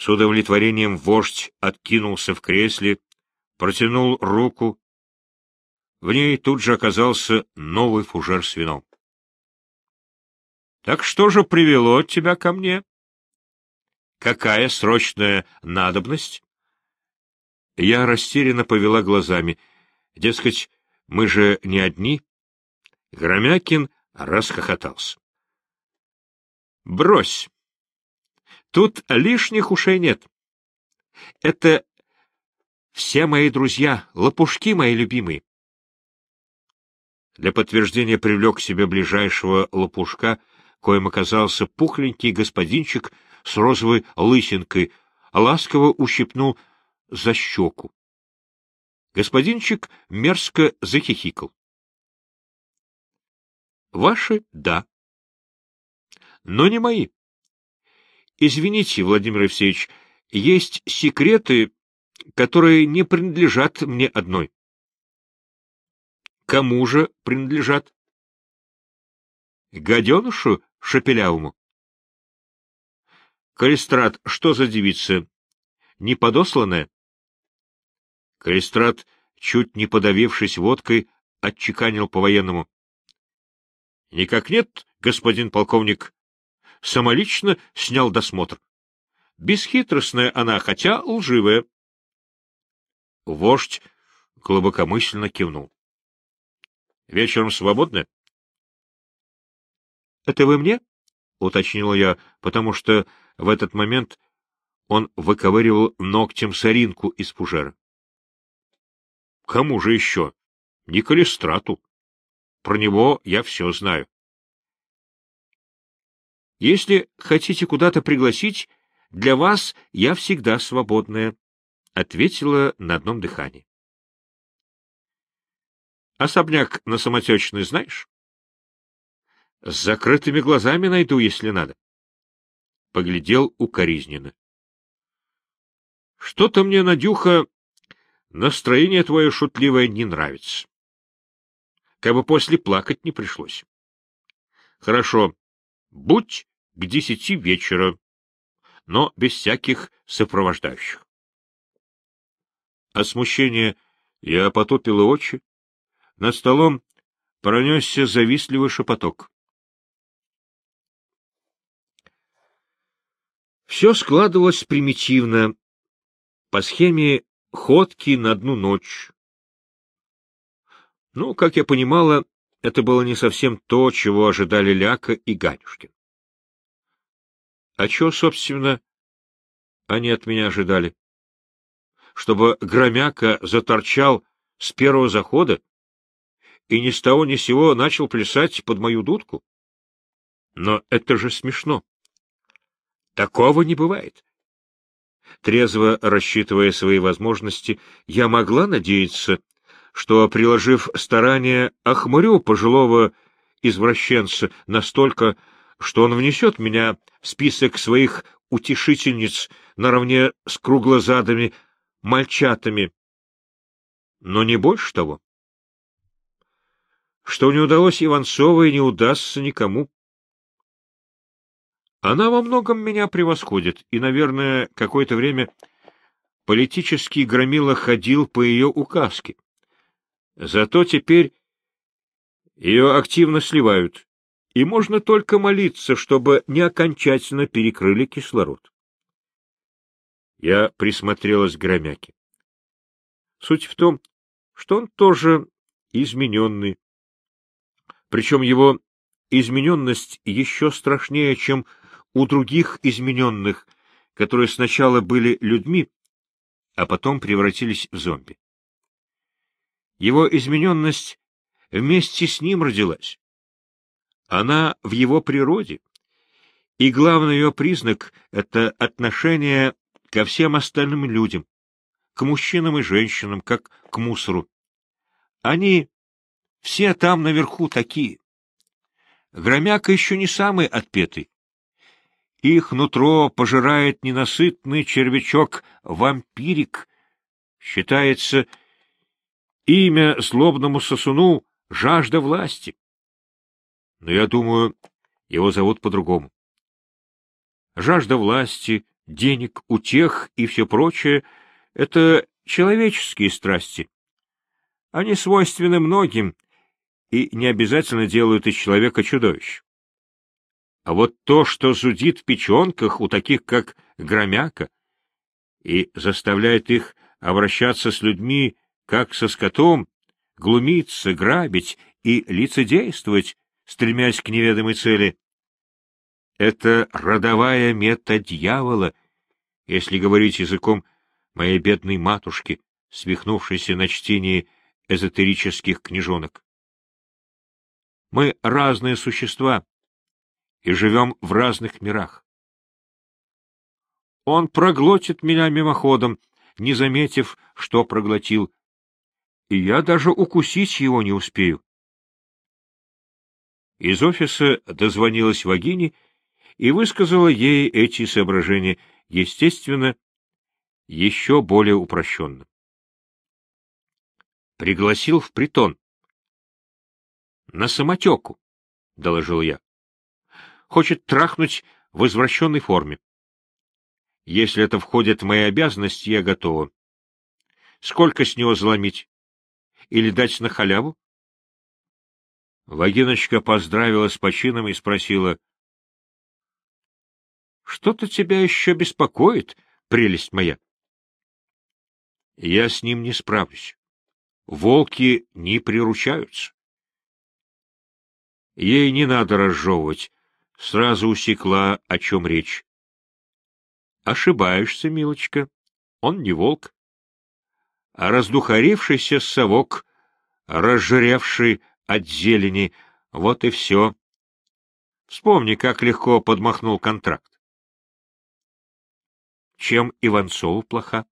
С удовлетворением вождь откинулся в кресле, протянул руку. В ней тут же оказался новый фужер с вином. — Так что же привело тебя ко мне? Какая срочная надобность? Я растерянно повела глазами. Дескать, мы же не одни. Громякин расхохотался. — Брось! Тут лишних ушей нет. Это все мои друзья, лопушки мои любимые. Для подтверждения привлек к себе ближайшего лопушка, коим оказался пухленький господинчик с розовой лысинкой, ласково ущипнул за щеку. Господинчик мерзко захихикал. — Ваши — да. Но не мои. Извините, Владимир Евсеевич, есть секреты, которые не принадлежат мне одной. Кому же принадлежат? Гаденышу шепелявому. Калистрат, что за девица? Неподосланная? Калистрат, чуть не подавившись водкой, отчеканил по-военному. — Никак нет, господин полковник самолично снял досмотр. Бесхитростная она, хотя лживая. Вождь глубокомысленно кивнул. — Вечером свободны? — Это вы мне? — уточнил я, потому что в этот момент он выковыривал ногтем соринку из фужера. — Кому же еще? Не Калистрату. Про него я все знаю. Если хотите куда-то пригласить, для вас я всегда свободная, — ответила на одном дыхании. — Особняк на самотечный знаешь? — С закрытыми глазами найду, если надо. Поглядел укоризненно. — Что-то мне, Надюха, настроение твое шутливое не нравится. Как бы после плакать не пришлось. — Хорошо, будь к десяти вечера, но без всяких сопровождающих. От смущения я потупила очи. Над столом пронесся завистливый шепоток. Все складывалось примитивно, по схеме ходки на одну ночь. Ну, как я понимала, это было не совсем то, чего ожидали Ляка и Ганюшкин. А чего, собственно, они от меня ожидали? Чтобы Громяка заторчал с первого захода и ни с того ни с сего начал плясать под мою дудку? Но это же смешно. Такого не бывает. Трезво рассчитывая свои возможности, я могла надеяться, что, приложив старания, охмурю пожилого извращенца настолько, что он внесет меня в список своих утешительниц наравне с круглозадыми мальчатами. Но не больше того. Что не удалось Иванцовой, не удастся никому. Она во многом меня превосходит, и, наверное, какое-то время политический громила ходил по ее указке. Зато теперь ее активно сливают, и можно только молиться, чтобы не окончательно перекрыли кислород. Я присмотрелась к Громяке. Суть в том, что он тоже измененный. Причем его измененность еще страшнее, чем у других измененных, которые сначала были людьми, а потом превратились в зомби. Его измененность вместе с ним родилась. Она в его природе. И главный ее признак — это отношение ко всем остальным людям, к мужчинам и женщинам, как к мусору. Они все там наверху такие. Громяка еще не самый отпетый. Их нутро пожирает ненасытный червячок-вампирик. Считается имя злобному сосуну — жажда власти но я думаю, его зовут по-другому. Жажда власти, денег, утех и все прочее — это человеческие страсти. Они свойственны многим и не обязательно делают из человека чудовищ. А вот то, что зудит в печенках у таких, как Громяка, и заставляет их обращаться с людьми, как со скотом, глумиться, грабить и лицедействовать, стремясь к неведомой цели. Это родовая мета дьявола, если говорить языком моей бедной матушки, свихнувшейся на чтении эзотерических книжонок. Мы разные существа и живем в разных мирах. Он проглотит меня мимоходом, не заметив, что проглотил, и я даже укусить его не успею. Из офиса дозвонилась Вагине и высказала ей эти соображения, естественно, еще более упрощенно. Пригласил в притон. — На самотеку, — доложил я. — Хочет трахнуть в извращенной форме. Если это входит в мои обязанности, я готова. Сколько с него заломить? Или дать на халяву? Вагиночка поздравила с почином и спросила. — Что-то тебя еще беспокоит, прелесть моя? — Я с ним не справлюсь. Волки не приручаются. Ей не надо разжевывать, сразу усекла, о чем речь. Ошибаешься, милочка, он не волк, а раздухарившийся совок, разжиревший от зелени, вот и все. Вспомни, как легко подмахнул контракт. Чем Иванцову плоха?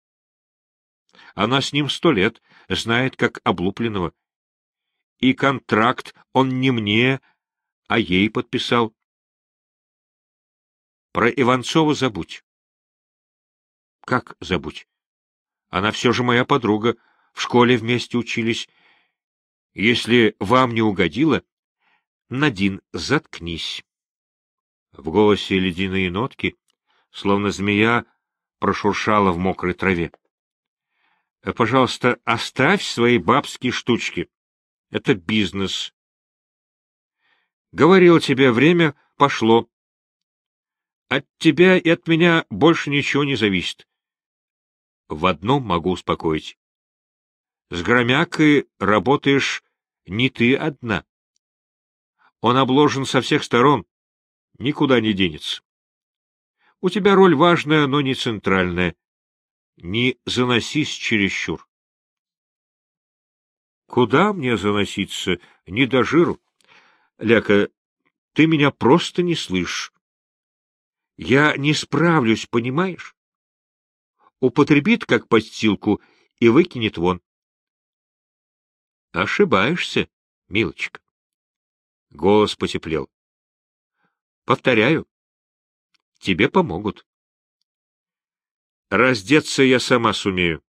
Она с ним сто лет, знает, как облупленного. И контракт он не мне, а ей подписал. Про Иванцова забудь. Как забудь? Она все же моя подруга, в школе вместе учились, если вам не угодило, Надин, заткнись. В голосе ледяные нотки, словно змея, прошуршала в мокрой траве. — Пожалуйста, оставь свои бабские штучки. Это бизнес. Говорил тебе, время пошло. От тебя и от меня больше ничего не зависит. В одном могу успокоить. С Громякой работаешь не ты одна. Он обложен со всех сторон, никуда не денется. У тебя роль важная, но не центральная. Не заносись чересчур. Куда мне заноситься? Не до жиру. Ляка, ты меня просто не слышишь. Я не справлюсь, понимаешь? Употребит как подстилку и выкинет вон. — Ошибаешься, милочка. Голос потеплел. — Повторяю, тебе помогут. Раздеться я сама сумею.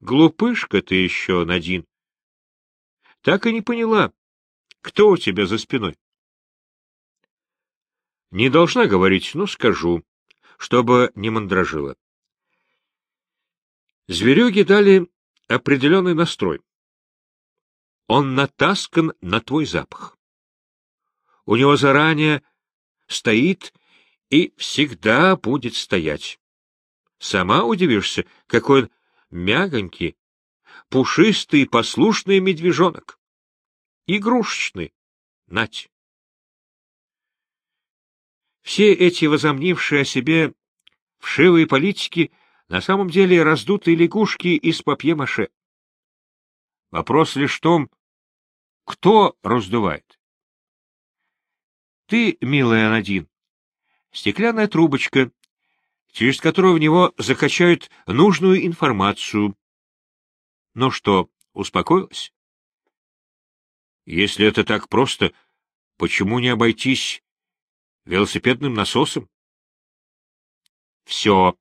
Глупышка ты еще, Надин. Так и не поняла, кто у тебя за спиной. Не должна говорить, но скажу, чтобы не мандражила. Зверюги дали определенный настрой. Он натаскан на твой запах. У него заранее стоит и всегда будет стоять. Сама удивишься, какой он мягонький, пушистый, послушный медвежонок. Игрушечный. Нать. Все эти возомнившие о себе вшивые политики на самом деле раздутые лягушки из папье-маше. Вопрос лишь в том, кто раздувает. Ты, милая Надин, стеклянная трубочка, через которую в него закачают нужную информацию. Ну что, успокоилась? Если это так просто, почему не обойтись велосипедным насосом? Все,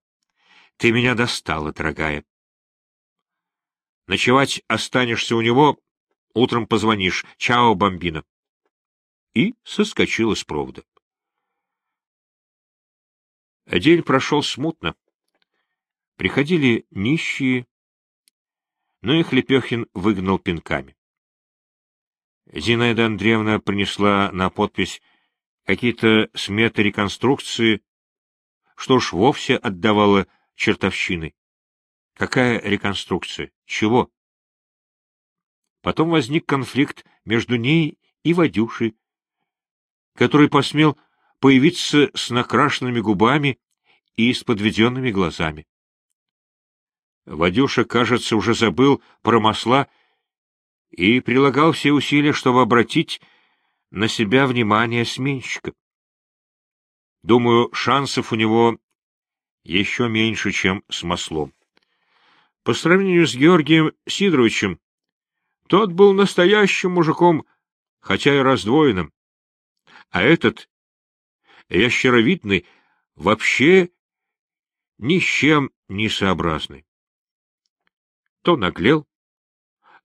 ты меня достала, дорогая. Ночевать останешься у него, утром позвонишь. Чао, бомбина. И соскочила с провода. День прошел смутно. Приходили нищие, но их Лепехин выгнал пинками. Зинаида Андреевна принесла на подпись какие-то сметы реконструкции, что ж вовсе отдавала чертовщиной. Какая реконструкция? Чего? Потом возник конфликт между ней и Вадюшей, который посмел появиться с накрашенными губами и с подведенными глазами. Вадюша, кажется, уже забыл про масла и прилагал все усилия, чтобы обратить на себя внимание сменщика. Думаю, шансов у него еще меньше, чем с маслом. По сравнению с Георгием Сидоровичем, тот был настоящим мужиком, хотя и раздвоенным, а этот, ящеровидный, вообще ни с чем не сообразный то наглел,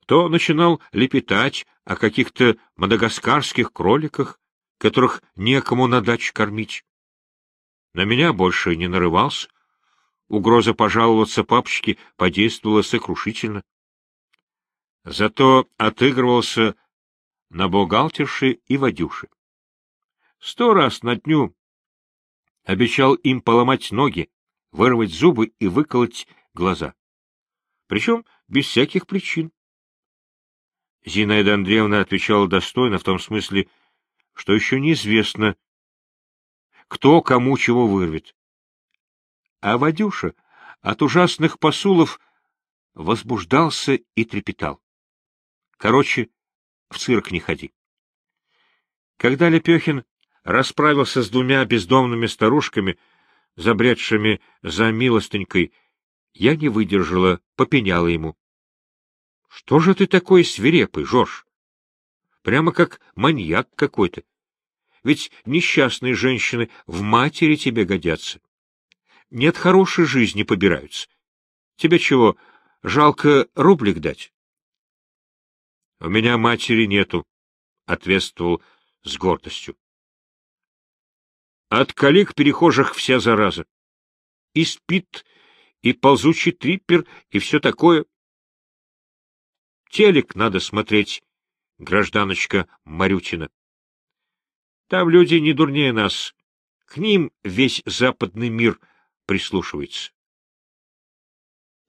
то начинал лепетать о каких-то мадагаскарских кроликах, которых некому на даче кормить. На меня больше не нарывался. Угроза пожаловаться папочке подействовала сокрушительно. Зато отыгрывался на бухгалтерше и Вадюше. Сто раз на дню обещал им поломать ноги, вырвать зубы и выколоть глаза причем без всяких причин. Зинаида Андреевна отвечала достойно в том смысле, что еще неизвестно, кто кому чего вырвет. А Вадюша от ужасных посулов возбуждался и трепетал. Короче, в цирк не ходи. Когда Лепехин расправился с двумя бездомными старушками, забредшими за милостынькой, я не выдержала, попеняла ему. — Что же ты такой свирепый, Жорж? Прямо как маньяк какой-то. Ведь несчастные женщины в матери тебе годятся. Нет хорошей жизни побираются. Тебе чего, жалко рублик дать? — У меня матери нету, — ответствовал с гордостью. От коллег перехожих вся зараза. И спит, и ползучий триппер, и все такое. Телек надо смотреть, гражданочка Марютина. Там люди не дурнее нас. К ним весь западный мир прислушивается.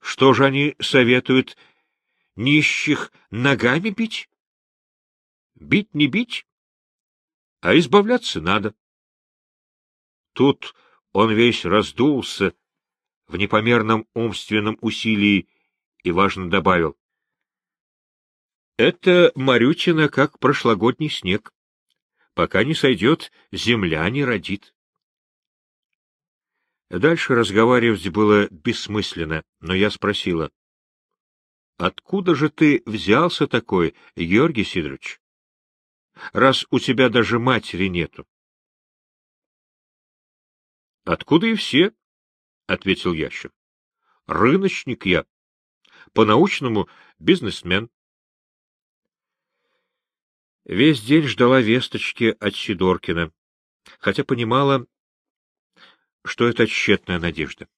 Что же они советуют? Нищих ногами бить? Бить не бить, а избавляться надо. Тут он весь раздулся, в непомерном умственном усилии и, важно, добавил. Это Марютина как прошлогодний снег. Пока не сойдет, земля не родит. Дальше разговаривать было бессмысленно, но я спросила. — Откуда же ты взялся такой, Георгий Сидорович? Раз у тебя даже матери нету. — Откуда и все, — ответил ящер. — Рыночник я. По-научному бизнесмен. Весь день ждала весточки от Сидоркина, хотя понимала, что это тщетная надежда.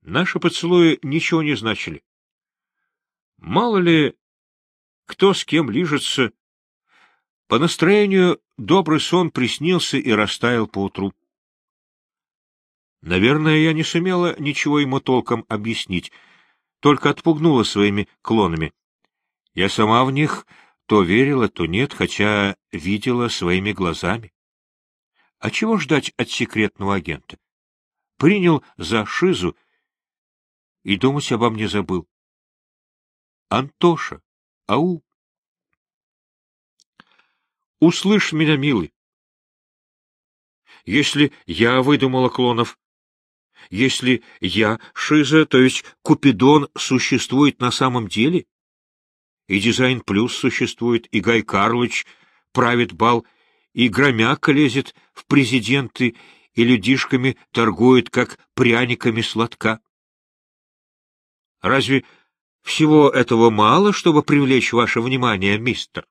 Наши поцелуи ничего не значили. Мало ли, кто с кем лижется. По настроению добрый сон приснился и растаял поутру. Наверное, я не сумела ничего ему толком объяснить, только отпугнула своими клонами. Я сама в них то верила, то нет, хотя видела своими глазами. А чего ждать от секретного агента? Принял за шизу и думать обо мне забыл. Антоша, ау! Услышь меня, милый. Если я выдумала клонов, если я Шиза, то есть Купидон, существует на самом деле? И Дизайн Плюс существует, и Гай Карлович правит бал, и Громяка лезет в президенты, и людишками торгует, как пряниками сладка. Разве всего этого мало, чтобы привлечь ваше внимание, мистер?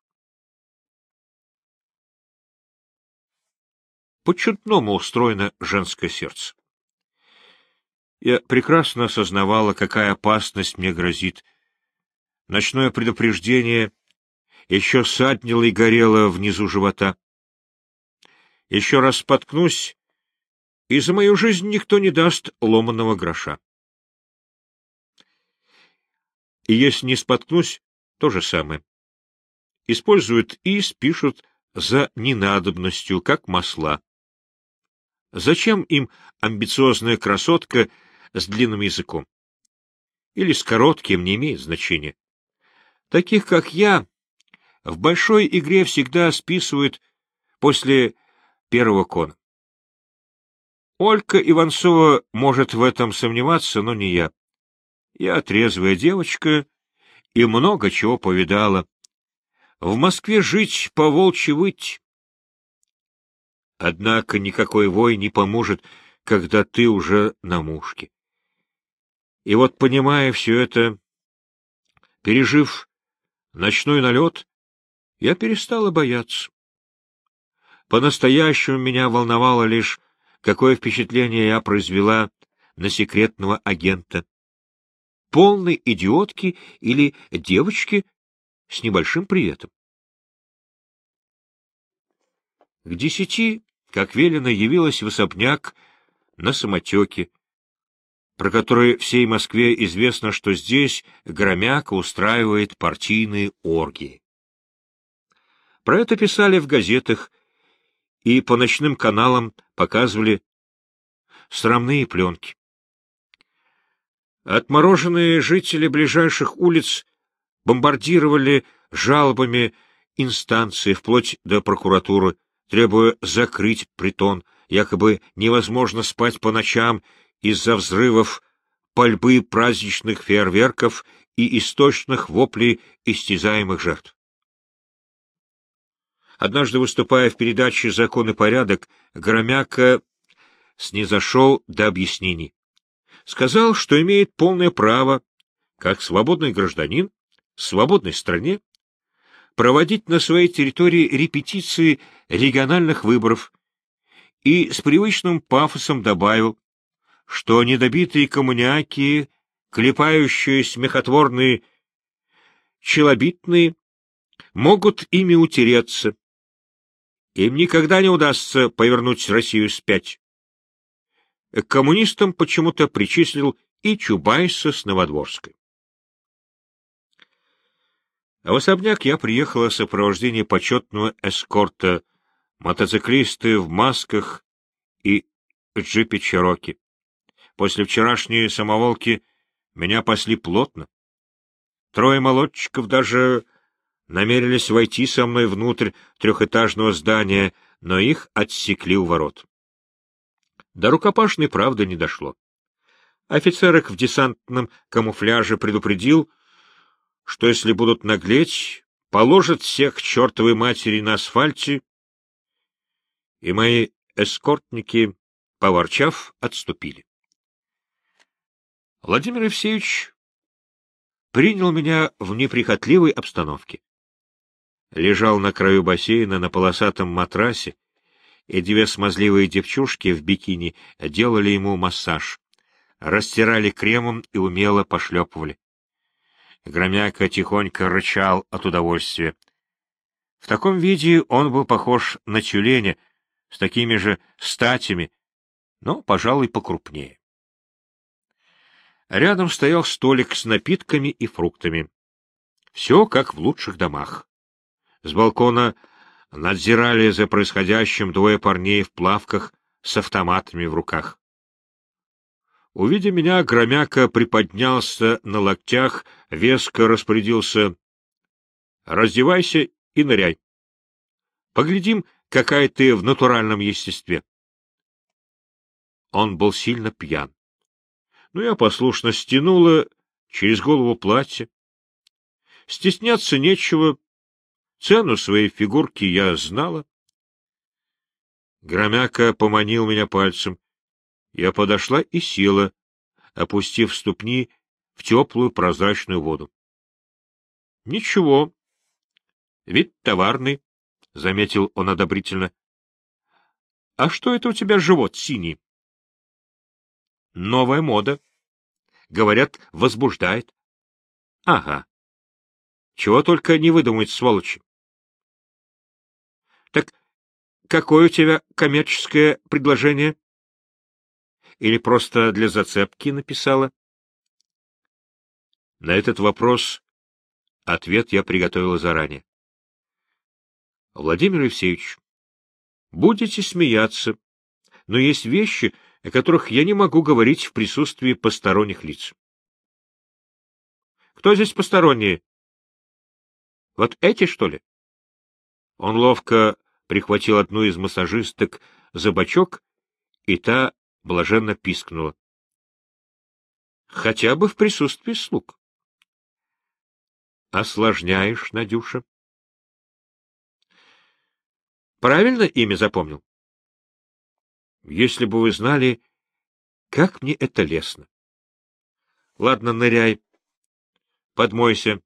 По-чудному устроено женское сердце. Я прекрасно осознавала, какая опасность мне грозит. Ночное предупреждение еще саднило и горело внизу живота. Еще раз споткнусь, и за мою жизнь никто не даст ломаного гроша. И если не споткнусь, то же самое. Используют и спишут за ненадобностью, как масла. Зачем им амбициозная красотка с длинным языком? Или с коротким, не имеет значения. Таких, как я, в большой игре всегда списывают после первого кона. Олька Иванцова может в этом сомневаться, но не я. Я трезвая девочка и много чего повидала. В Москве жить, по волчьи выть. Однако никакой вой не поможет, когда ты уже на мушке. И вот, понимая все это, пережив ночной налет, я перестала бояться. По-настоящему меня волновало лишь, какое впечатление я произвела на секретного агента. Полной идиотки или девочки с небольшим приветом. К десяти как велено, явилась в особняк на самотеке, про который всей Москве известно, что здесь Громяка устраивает партийные оргии. Про это писали в газетах и по ночным каналам показывали срамные пленки. Отмороженные жители ближайших улиц бомбардировали жалобами инстанции вплоть до прокуратуры, требуя закрыть притон, якобы невозможно спать по ночам из-за взрывов, пальбы праздничных фейерверков и источных воплей истязаемых жертв. Однажды, выступая в передаче «Закон и порядок», Громяка снизошел до объяснений. Сказал, что имеет полное право, как свободный гражданин, в свободной стране, проводить на своей территории репетиции региональных выборов и с привычным пафосом добавил, что недобитые коммуняки, клепающие смехотворные челобитные, могут ими утереться. Им никогда не удастся повернуть Россию спять. К коммунистам почему-то причислил и Чубайса с Новодворской. А в особняк я приехала в сопровождении почетного эскорта, мотоциклисты в масках и джипе Чероки. После вчерашней самоволки меня пасли плотно. Трое молодчиков даже намерились войти со мной внутрь трехэтажного здания, но их отсекли у ворот. До рукопашной правды не дошло. Офицерок в десантном камуфляже предупредил, что если будут наглеть, положат всех к чертовой матери на асфальте, и мои эскортники, поворчав, отступили. Владимир Евсеевич принял меня в неприхотливой обстановке. Лежал на краю бассейна на полосатом матрасе, и две смазливые девчушки в бикини делали ему массаж, растирали кремом и умело пошлепывали. Громяка тихонько рычал от удовольствия. В таком виде он был похож на тюленя, с такими же статями, но, пожалуй, покрупнее. Рядом стоял столик с напитками и фруктами. Все как в лучших домах. С балкона надзирали за происходящим двое парней в плавках с автоматами в руках. Увидя меня, Громяка приподнялся на локтях, веско распорядился. — Раздевайся и ныряй. Поглядим, какая ты в натуральном естестве. Он был сильно пьян. Но я послушно стянула через голову платье. Стесняться нечего. Цену своей фигурки я знала. Громяка поманил меня пальцем. Я подошла и села, опустив ступни в теплую прозрачную воду. — Ничего. Вид товарный, — заметил он одобрительно. — А что это у тебя живот синий? Новая мода. Говорят, возбуждает. Ага. Чего только не выдумает, сволочи. Так какое у тебя коммерческое предложение? Или просто для зацепки написала? На этот вопрос ответ я приготовила заранее. Владимир Евсеевич, будете смеяться, но есть вещи, о которых я не могу говорить в присутствии посторонних лиц. Кто здесь посторонние? Вот эти, что ли? Он ловко прихватил одну из массажисток за бочок, и та блаженно пискнула. Хотя бы в присутствии слуг. Осложняешь, Надюша. Правильно имя запомнил? Если бы вы знали, как мне это лестно. Ладно, ныряй. Подмойся.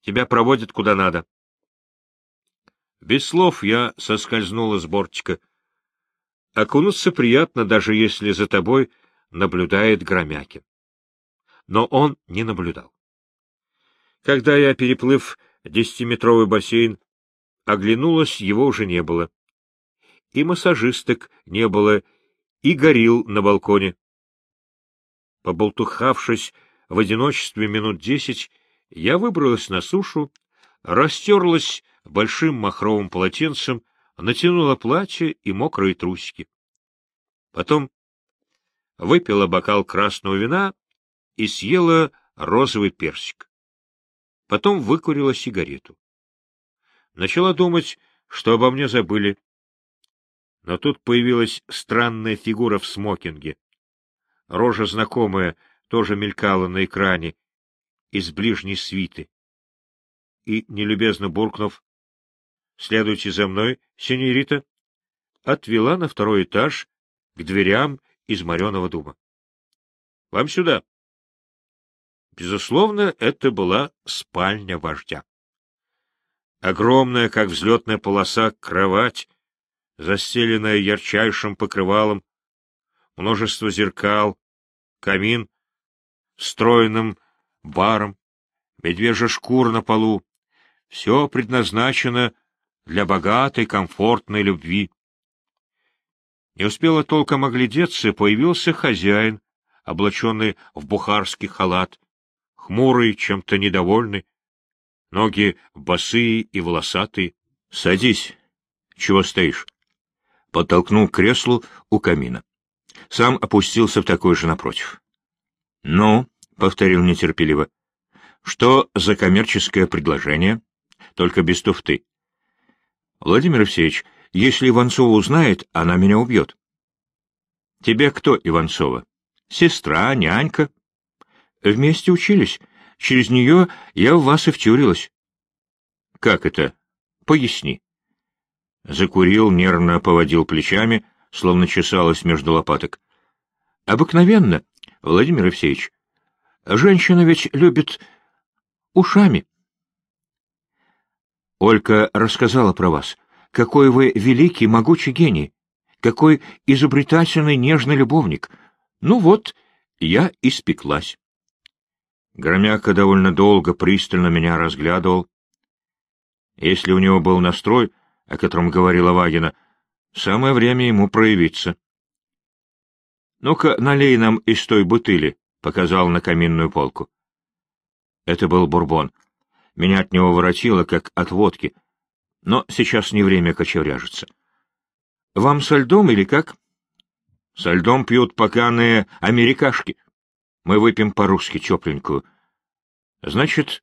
Тебя проводят куда надо. Без слов я соскользнула с бортика. Окунуться приятно, даже если за тобой наблюдает Громякин. Но он не наблюдал. Когда я, переплыв десятиметровый бассейн, оглянулась, его уже не было. И массажисток не было, и горил на балконе. Поболтухавшись в одиночестве минут десять, я выбралась на сушу, растерлась большим махровым полотенцем, натянула платье и мокрые трусики. Потом выпила бокал красного вина и съела розовый персик. Потом выкурила сигарету. Начала думать, что обо мне забыли. Но тут появилась странная фигура в смокинге. Рожа знакомая тоже мелькала на экране из ближней свиты. И, нелюбезно буркнув, «Следуйте за мной, сеньорита», отвела на второй этаж к дверям из мореного дуба. «Вам сюда». Безусловно, это была спальня вождя. Огромная, как взлетная полоса, кровать, застеленная ярчайшим покрывалом, множество зеркал, камин, стройным баром, медвежья шкура на полу. Все предназначено для богатой, комфортной любви. Не успела толком оглядеться, появился хозяин, облаченный в бухарский халат, хмурый, чем-то недовольный, ноги босые и волосатые. — Садись. Чего стоишь? Подтолкнул к креслу у камина. Сам опустился в такой же напротив. — Ну, — повторил нетерпеливо, — что за коммерческое предложение? Только без туфты. — Владимир Евсеевич, если Иванцова узнает, она меня убьет. — Тебе кто, Иванцова? — Сестра, нянька. — Вместе учились. Через нее я в вас и втюрилась. — Как это? Поясни. Закурил, нервно поводил плечами, словно чесалось между лопаток. — Обыкновенно, Владимир Евсеевич. Женщина ведь любит ушами. Олька рассказала про вас. Какой вы великий, могучий гений. Какой изобретательный, нежный любовник. Ну вот, я испеклась. Громяка довольно долго, пристально меня разглядывал. Если у него был настрой, о котором говорила Вагина, самое время ему проявиться. — Ну-ка, налей нам из той бутыли, — показал на каминную полку. Это был бурбон. Меня от него воротило, как от водки. Но сейчас не время кочевряжиться. — Вам со льдом или как? — Со льдом пьют поканые америкашки. Мы выпьем по-русски тепленькую. — Значит,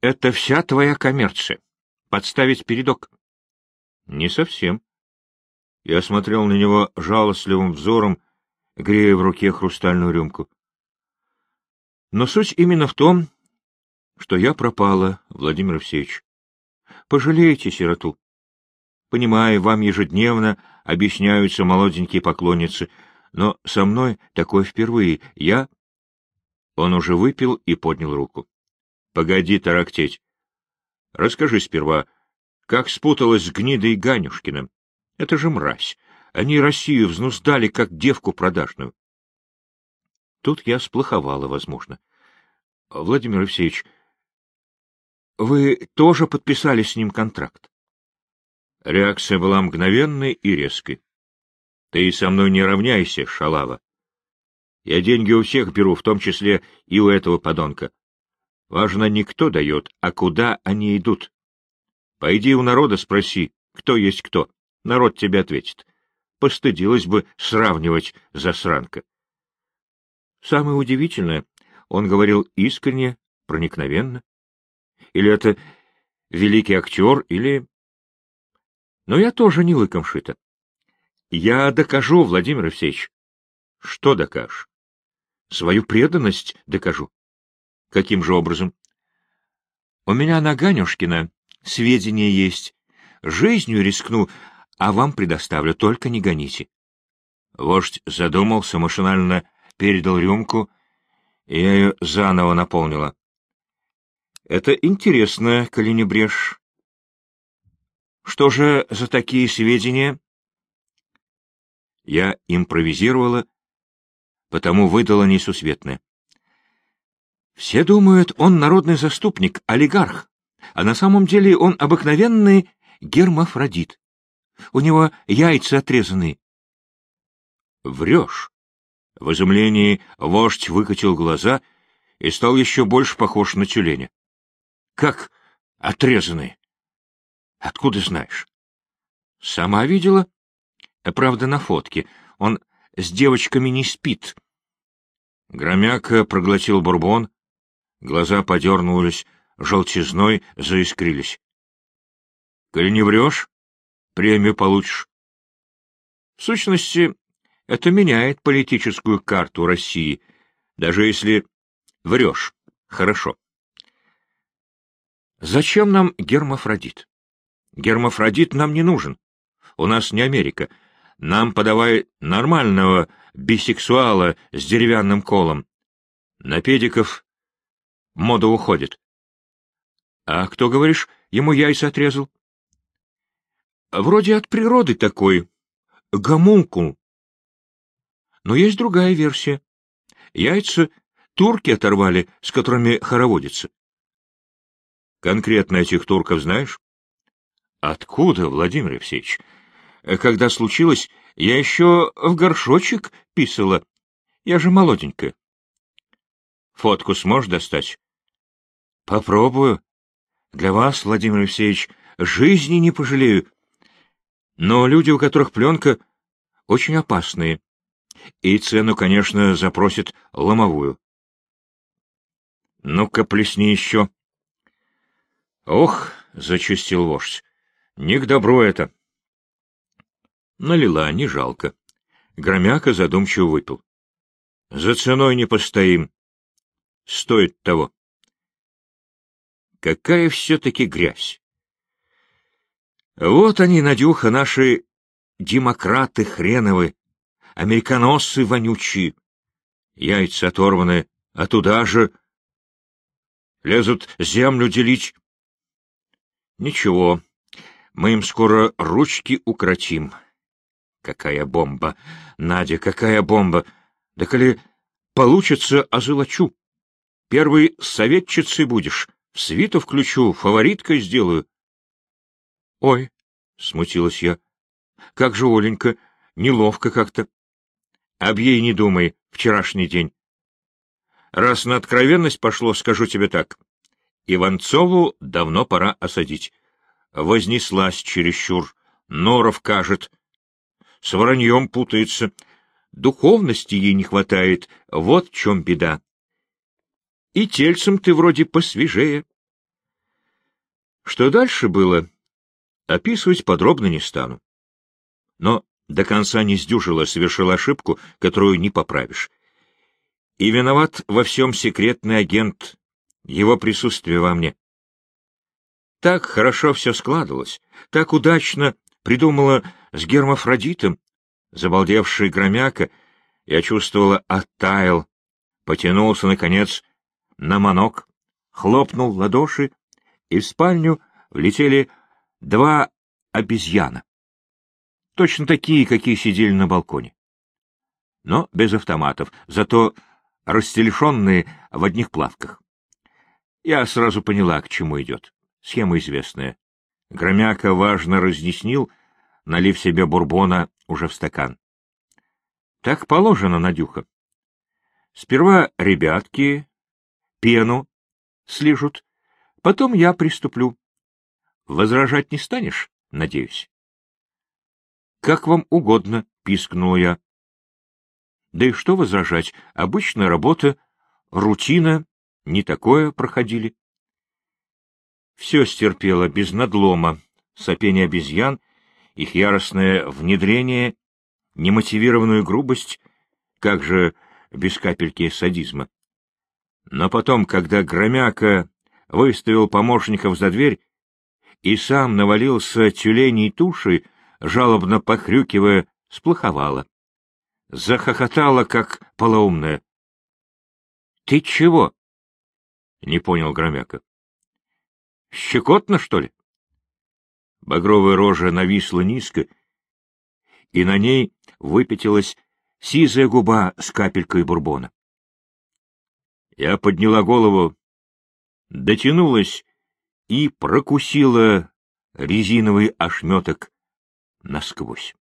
это вся твоя коммерция? Подставить передок? — Не совсем. Я смотрел на него жалостливым взором, грея в руке хрустальную рюмку. Но суть именно в том, что я пропала, Владимир Евсеевич. Пожалейте сироту. Понимаю, вам ежедневно объясняются молоденькие поклонницы, но со мной такое впервые. Я... Он уже выпил и поднял руку. — Погоди тарактеть. Расскажи сперва, как спуталась с гнидой Ганюшкиным. Это же мразь. Они Россию взнуздали, как девку продажную. Тут я сплоховала, возможно. Владимир Алексеевич, вы тоже подписали с ним контракт? Реакция была мгновенной и резкой. Ты со мной не равняйся, шалава. Я деньги у всех беру, в том числе и у этого подонка. Важно не кто дает, а куда они идут. Пойди у народа спроси, кто есть кто. Народ тебе ответит. Постыдилась бы сравнивать засранка. Самое удивительное, он говорил искренне, проникновенно. Или это великий актер, или... Но я тоже не лыком шита. Я докажу, Владимир Евсеевич. Что докажешь? Свою преданность докажу. Каким же образом? У меня на Ганюшкина сведения есть. Жизнью рискну, а вам предоставлю, только не гоните. Вождь задумался, машинально передал рюмку, и я ее заново наполнила. Это интересно, коли. Что же за такие сведения? Я импровизировала, потому выдала несусветное. Все думают, он народный заступник, олигарх, а на самом деле он обыкновенный гермафродит. У него яйца отрезаны. Врешь. В изумлении вождь выкатил глаза и стал еще больше похож на тюленя. Как отрезаны? Откуда знаешь? Сама видела? Правда, на фотке. Он с девочками не спит. Громяка проглотил бурбон, глаза подернулись, желтизной заискрились. — Коли не врешь, премию получишь. В сущности, это меняет политическую карту России, даже если врешь. Хорошо. Зачем нам гермафродит? Гермафродит нам не нужен. У нас не Америка. Нам подавай нормального бисексуала с деревянным колом. На педиков мода уходит. А кто, говоришь, ему яйца отрезал? Вроде от природы такой. Гомункул. Но есть другая версия. Яйца турки оторвали, с которыми хороводится. Конкретно этих турков знаешь? Откуда, Владимир Евсеевич? Когда случилось, я еще в горшочек писала. Я же молоденькая. Фотку сможешь достать? Попробую. Для вас, Владимир Евсеевич, жизни не пожалею. Но люди, у которых пленка, очень опасные. И цену, конечно, запросят ломовую. Ну-ка, плесни еще. Ох, — зачистил вождь, — не к добру это. Налила, не жалко. Громяка задумчиво выпил. За ценой не постоим. Стоит того. Какая все-таки грязь! Вот они, Надюха, наши демократы хреновы, американосцы вонючие. Яйца оторваны, а туда же лезут землю делить. Ничего, мы им скоро ручки укротим. Какая бомба! Надя, какая бомба! Да коли получится, озолочу. Первый советчицей будешь, в свиту включу, фавориткой сделаю. — Ой, — смутилась я, — как же, Оленька, неловко как-то. Об ей не думай, вчерашний день. Раз на откровенность пошло, скажу тебе так. Иванцову давно пора осадить. Вознеслась чересчур, норов кажет, с враньем путается. Духовности ей не хватает, вот в чем беда. И тельцем ты вроде посвежее. Что дальше было, описывать подробно не стану. Но до конца не сдюжила, совершил ошибку, которую не поправишь. И виноват во всем секретный агент, его присутствие во мне. Так хорошо все складывалось, так удачно придумала с гермафродитом, забалдевший громяка, я чувствовала, оттаял, потянулся, наконец, на манок, хлопнул ладоши, и в спальню влетели два обезьяна. Точно такие, какие сидели на балконе. Но без автоматов, зато растелешенные в одних плавках. Я сразу поняла, к чему идет. Схема известная. Громяка важно разъяснил, налив себе бурбона уже в стакан. Так положено, Надюха. Сперва ребятки пену слижут, потом я приступлю. Возражать не станешь, надеюсь? — Как вам угодно, — пискнул я. Да и что возражать, обычная работа, рутина, не такое проходили. Все стерпело без надлома, сопение обезьян, их яростное внедрение, немотивированную грубость, как же без капельки садизма. Но потом, когда Громяка выставил помощников за дверь и сам навалился тюленей тушей, жалобно похрюкивая, сплоховала. Захохотала, как полоумная. — Ты чего? — не понял Громяка. — Щекотно, что ли? Багровая рожа нависла низко, и на ней выпятилась сизая губа с капелькой бурбона. Я подняла голову, дотянулась и прокусила резиновый ошметок насквозь.